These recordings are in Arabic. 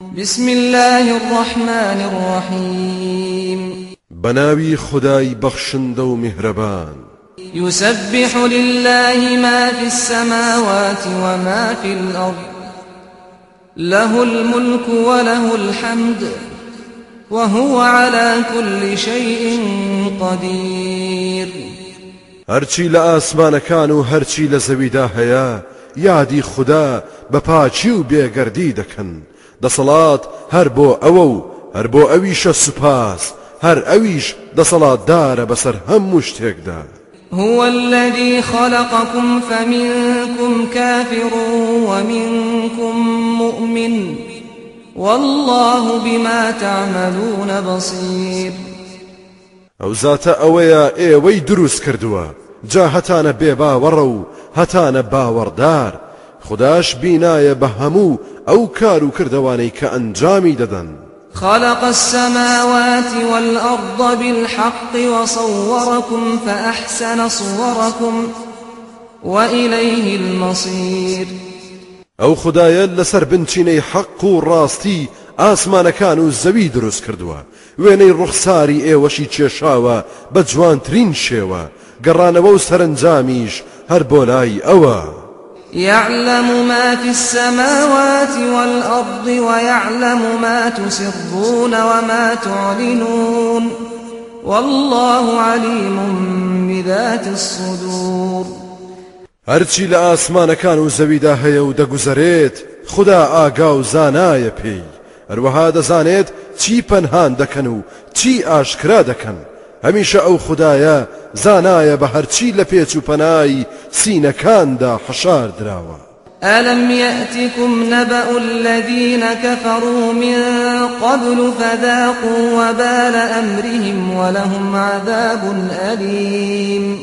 بسم الله الرحمن الرحيم بناوي خداي بخشند ومهربان يسبح لله ما في السماوات وما في الأرض له الملك وله الحمد وهو على كل شيء قدير هەرچی لە ئاسمانەکان و هەرچی لە زەویدا هەیە یادی خوددا بە پاچی و بێگەردی دەکەن دەسەڵات هەر بۆ ئەوە و هەر بۆ ئەویشە سوپاس هەر ئەویش دەسەڵاتدارە بەسەر هەموو شتێکدا. هو الذي خلقكم فمنكم كافر ومنكم مؤمن والله بما تعملون بصير. ئەو زاتە ئەوەیە ئێوەی دروست کردووە جا هەتانە بێباوەڕە و هەتانە باوەڕدار خداش بینایە بە هەموو ئەو کار و کردوانەی کە ئەنجامی دەدەن. خلق السماوات والأرض بالحق وصوركم فأحسن صوركم وإليه المصير. ئەو خدایە لەسەر بنچینەی حەق و ڕاستی ئاسمانەکان و زەوی دروست کردووە. وێنەی ڕوخساری ئێوەشی کێشاوە بە جوانترین شێوە. گەڕانەوە و سەرنجامیش هەر بۆ لای ئەوە. يعلم ما في السماوات والأرض ويعلم ما تسرون وما تعلنون والله عليم بذات الصدور. هەرچی لە ئاسمانەکان و زەویدا هەیە و دەگوزارێت خدا ئاگا و زانایە پێی. هەروەها دەزانێت چی پەنهان دەکەن و چی ئاشکرا دەکەن. هەمیشە ئەو خدایە زانایە بە هەرچی لە پێچ و پەنای سینەکاندا حەشار دراوە ألم يأتكم نبأ الذين كفروا من قبل فذاقوا وبال أمرهم ولهم عذاب أليم.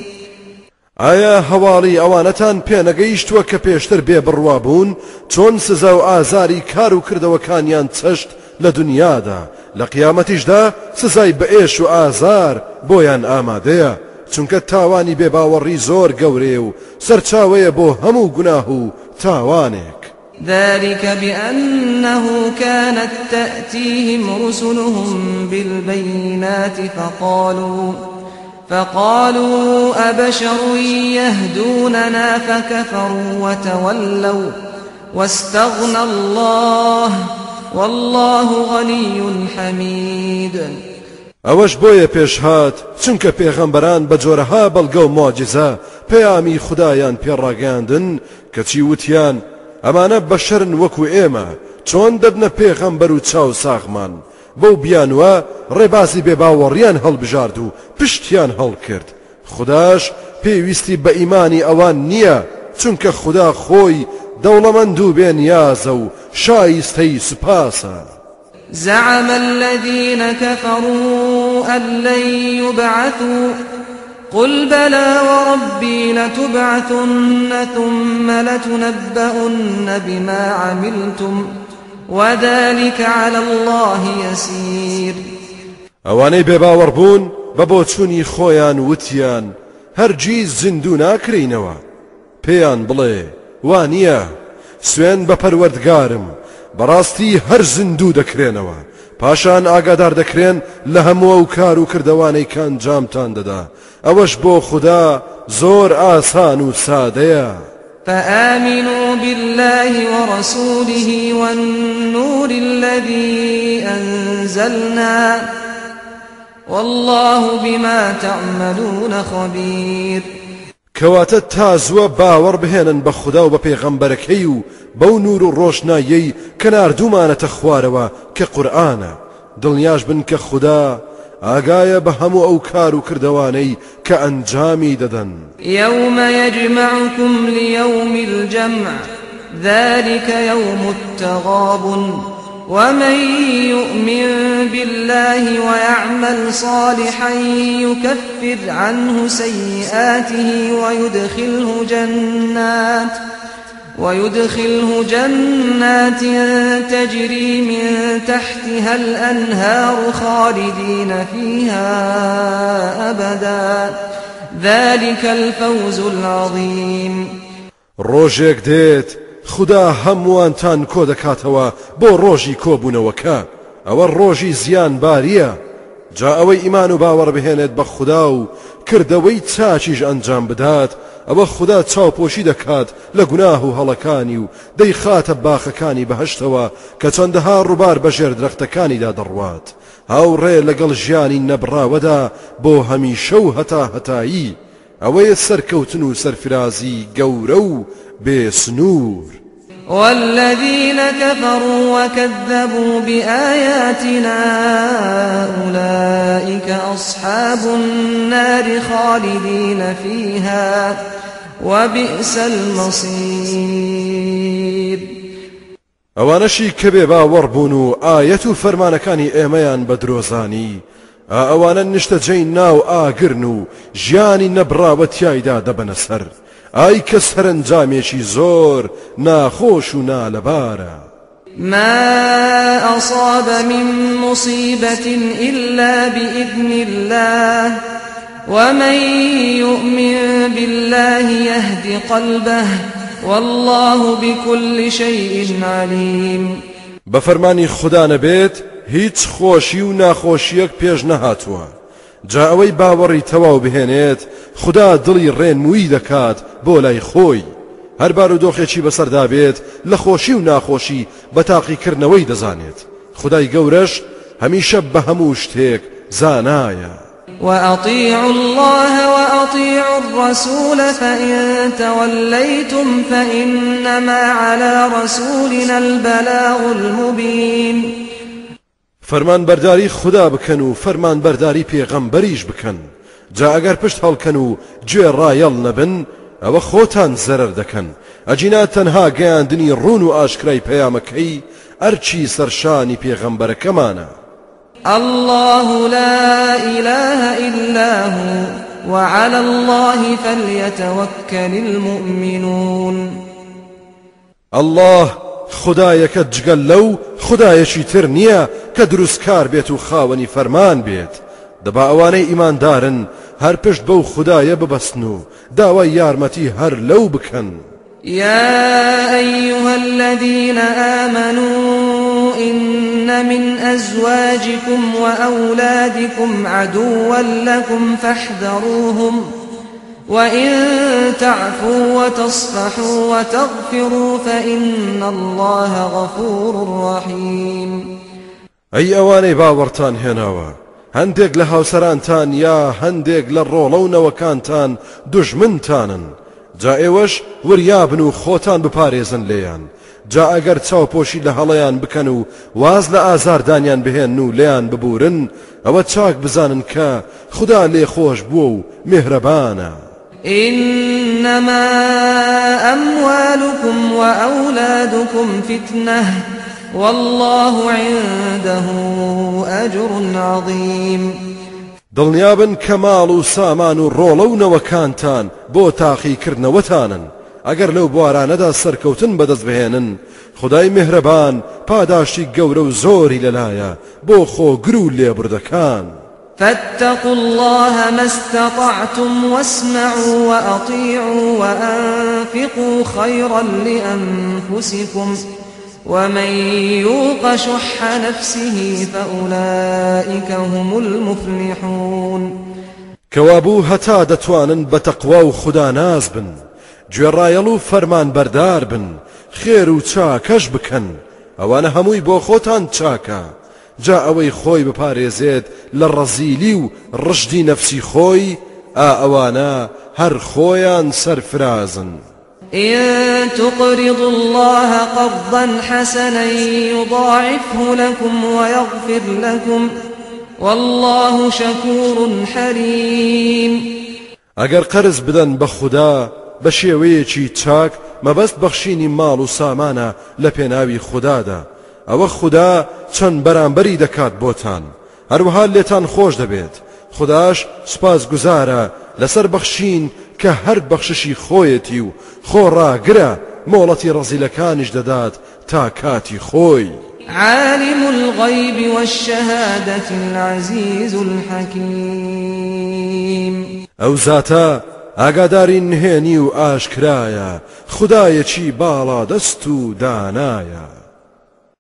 ئایا هەواڵی ئەوانەتان پێنەگەیشتووە کە پێشتر بێ بڕوا بوون چۆن سزا و ئازاری کار و کردەوەکانیان چەشت لە دنیادا؟ لە قیامەتیشدا سزای بەئێش و ئازار بۆیان ئامادەیە چونکە تاوانی بێباوەڕی زۆر گەورێ و سەرچاوەیە بۆ هەموو گوناه ذلك بأنه كانت تأتيهم رسلهم بالبينات فقالوا فقالوا أبشر يهدوننا فكفروا وتولوا واستغنى الله والله غني حميد. ئەوەش بۆیە پێشهات چونکە پێغەمبەران بە جۆرەها بەڵگە و مۆجزە پەیامی خدایان پێڕاگەاندن کەچی وتیان؟ ئەمانە بەشەرن وەکو ئێمە چۆن دەبنە پێغەمبەر و چاو ساغمان؟ بەو بیانوە ڕێبازی بێباوەڕیان هەڵبژارد و پشتیان هەڵکرد خداش پێویستی بە ئیمانی ئەوان نییە چونکە خدا خۆی دەوڵەمەند و بێنیازە و شایستەی سوپاسە زعم الذين كفروا أن لن يبعثوا. قل بلى وربي لتبعثن ثم لتنبؤن بما عملتم. وذلك على الله يسير. ئەوانەی بێباوەڕ بوون بە بۆچوونی خۆیان وتیان هەرگیز زیندوو ناکرینەوە پێیان بڵێ وانە سوێن بە پەروەردگارم. بەڕاستی هەر زیندوو دەکرێنەوە. پاشان ئاگادار دەکرێن لە هەموو و کار و کردوانەی کان جامتان دەدا. ئەوەش بۆ خوددا زۆر ئاسان و سادەیە. فآمنوا بالله ورسوله والنور الذي أنزلنا. والله بما تعملون خبير. کەواتە تازووە باوەڕ بهێنن بە خوددا و بە پێغەمبەرەکەی و بەو نور و ڕۆشنایەی کە نردومانەتە خوارەوە کە قورآانە دڵنیاش بن کە خوددا ئاگایە بە هەموو ئەو کار و کردوانەی کە ئەنجامی دەدەن. يوم يجمعكم ليوم الجمع ذلك يوم التغاب ومن يؤمن بالله ويعمل صالحا يكفر عنه سيئاته ويدخله جنات ويدخله جنات تجري من تحتها الأنهار خالدين فيها أبدا ذلك الفوز العظيم ڕۆژێک دێت خدا هەمووانتان کۆ دەکاتەوە بۆ ڕۆژی کۆبوونەوەکە ئەوە ڕۆژی زیان باریە. جا ئەوەی ئیمان و باوەڕ بهێنێت بە خدا و کردەوەی چاچیش ئەنجام بدات. ئەوە خدا چاوپۆشی دەکات لە گوناه و هەڵەکانی و دەی خاتە باخەکانی بەهشتەوە کە چەندەها ڕووبار بەژێر درەختەکانیدا دەڕوات. هاوڕێ لەگەڵ ژیانی نەبراوەدا بۆ هەمیشە و هەتا هەتایی ئەوەیە سەرکەوتن و سەرفرازی گەورە و بێسنوور والذين كفروا وكذبوا بآياتنا أولئك أصحاب النار خالدين فيها وبئس المصير. ئەوانەشی کە بێ باوەڕبوون و ئاەت و فەرمانەکانی ئێمەیان بە درۆزانی ئەوانە نیشتە جێی ناو ئاگرن و ژیانی نەبراوە تایدا دەبەنە سەر ئای کە سەرنجامێکی زۆر ناخۆش و نالەبارە ما أصاب من مصيبة إلا بإذن الله ومن يؤمن بالله يهد قلبه والله بكل شيء عليم. بفرماني خدا نبيت هیچ خۆشی و ناخۆشیەک پێش نەهاتووە. جا ئەوەی باوەڕی تەواو بهێنێت خدا دڵی ڕێنمووی دەکات بۆ لای خۆی. هەربار و دۆخێکی بەسەردا بێت لە خۆشی و ناخۆشی بە تاقیکردنەوەی دەزانێت. خدای گەورەش هەمیشە بە هەموو شتێک زانایە. وأطيعوا الله وأطيعوا الرسول فإن توليتم فإنما على رسولنا البلاغ المبين. فەرمان بەرداری خدا بکەن و فەرمان بەرداری پێغەمبەریش بکەن. جا ئەگەر پشت هەڵکەن و گوێ ڕایەڵ نەبن ئەوە خۆتان زەرەر دەکەن. ئەجینا تەنها گەیاندنی ڕون و ئاشکرای پەیامەکەی ئەرچی سەرشانی پێغەمبەرەکەمانە. الله لا إله إلا هو وعلى الله فليتوكل المؤمنون. الله خدایەکە جگەل لەو خدایەکی تر نییە کە دروستکار بێت و خاوەنی فەرمان بێت. دەبا ئەوانەی ئیماندارن هەر پشت بەو خدایە ببەستن و داوای یارمەتی هەر لەو بکەن. يا أيها الذين آمنوا إن من أزواجكم وأولادكم عدوا لكم فاحذروهم وإن تعفوا وتصفحوا وتغفروا فإن الله غفور رحيم. ئەی ئەوانەی باوەڕتان هێناوە هەندێک لە هاوسەرانتان یا هەندێک لە ڕۆڵە و نەوەکانتان دوژمنتانن. جا ئێوەش وریا بن و خۆتان بپارێزن لێیان. جا ئەگەر چاوپۆشی لە هەڵەیان بکەن و واز لە ئازاردانیان بهێن و لێیان ببورن ئەوە چاک بزانن کە خدا لێ خۆش بووە و میهرەبانە إنما أموالكم وأولادكم فتنة والله عنده أجر عظيم. دڵنیابن کە ماڵ و سامان و ڕۆڵە و نەوەکانتان بۆ تاقیکردنەوەتانن. ئەگەر لەو بوارانەدا سەرکەوتن بەدەست بهێنن خدای مهرەبان پاداشتی گەورە و زۆری لەلایە بۆ خۆگر و لێبوردەکان. فاتقوا الله ما استطعتم واسمعوا وأطيعوا وأنفقوا خيرا لأنفسكم ومن يوق شح نفسه فأولئك هم المفلحون. كوابو هەتا دەتوانن بە تەقوا و خوددا ناز بن گوێڕایەڵ و فەرمان بەردار بن خێر و چاکەش بکەن ئەوانە هەمووی بۆ جا ئەوەی خۆی بپارێزێت لە ڕەزیلی و ڕشدی نەفسی خۆی ئا ئەوانە هەر خۆیان سەرفرازن. إن تقرضوا الله قرضا حسنا يضاعفه لكم ويغفر لكم والله شكور حليم ئەگەر قەرز بدەن بە خوددا بە شێوەیەکی چاک مەبەست بەخشینی ماڵ و سامانە لە پێناوی خوددادا ئەوە خوددا چەند بەرامبەری دەکات بۆتان. هەروەها لێتان خۆش دەبێت. خداش سپاس گوزارە لەسەر بەخشین کە هەر بەخششی خۆیەتی و خۆڕاگرە مۆڵەتی ڕزیلەکانیش دەدات تا کاتی خۆی. عالم الغيب والشهادة العزيز الحكيم ئەو زاتە ئاگاداری نهێنی و ئاشکرایە خدایەکی باڵا دەست و دانایە.